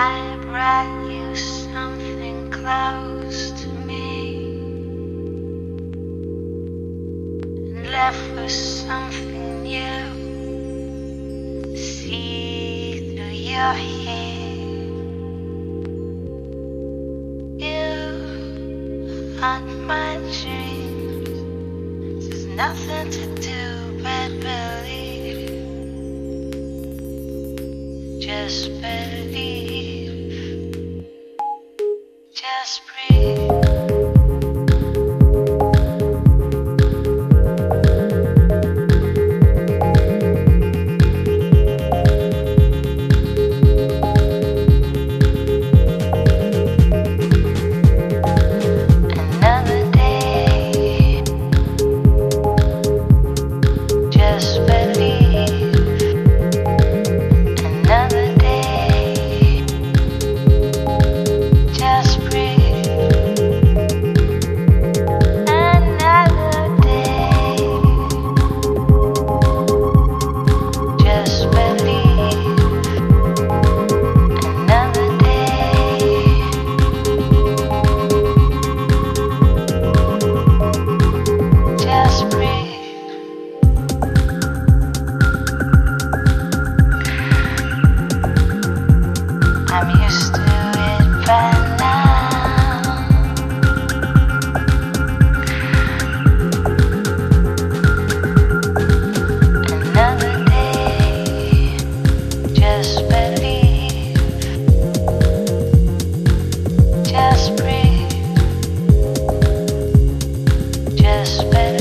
I brought you something close to me and left with something new. See through your hair. You haunt my dreams. There's nothing to do but believe. Just believe. Just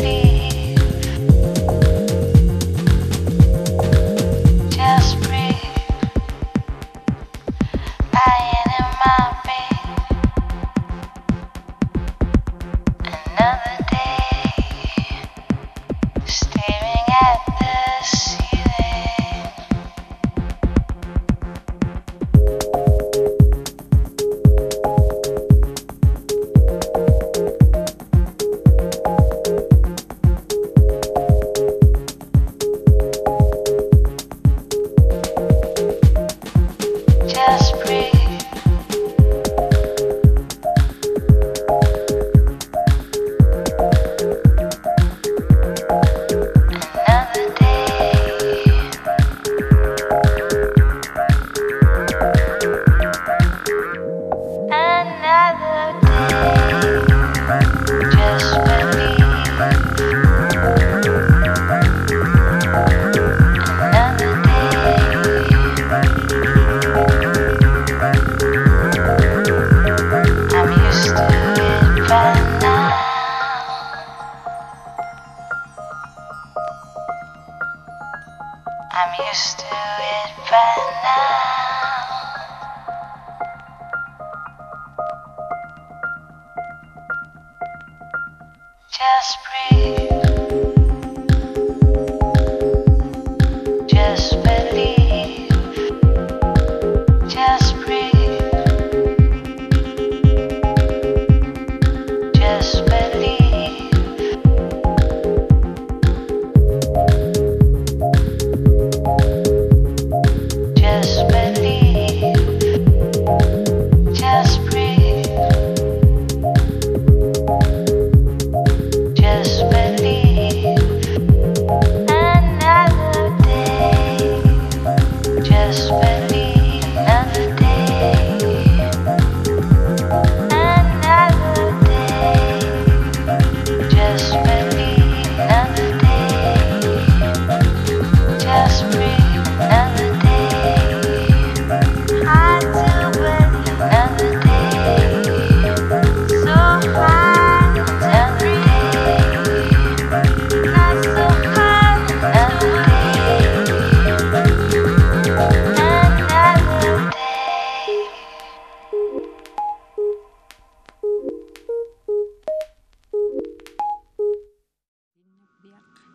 I'm used to it by now.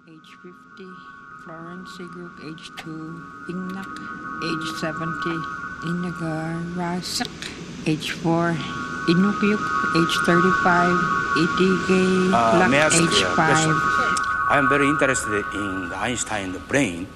Age 50, Florence Group, age 2, Ingnak, age 70, Inagar Rasak, age 4, Inukyuk, age 35, Itige Uh, may I Lak, ask age you a 5. question? I am very interested in the Einstein brain.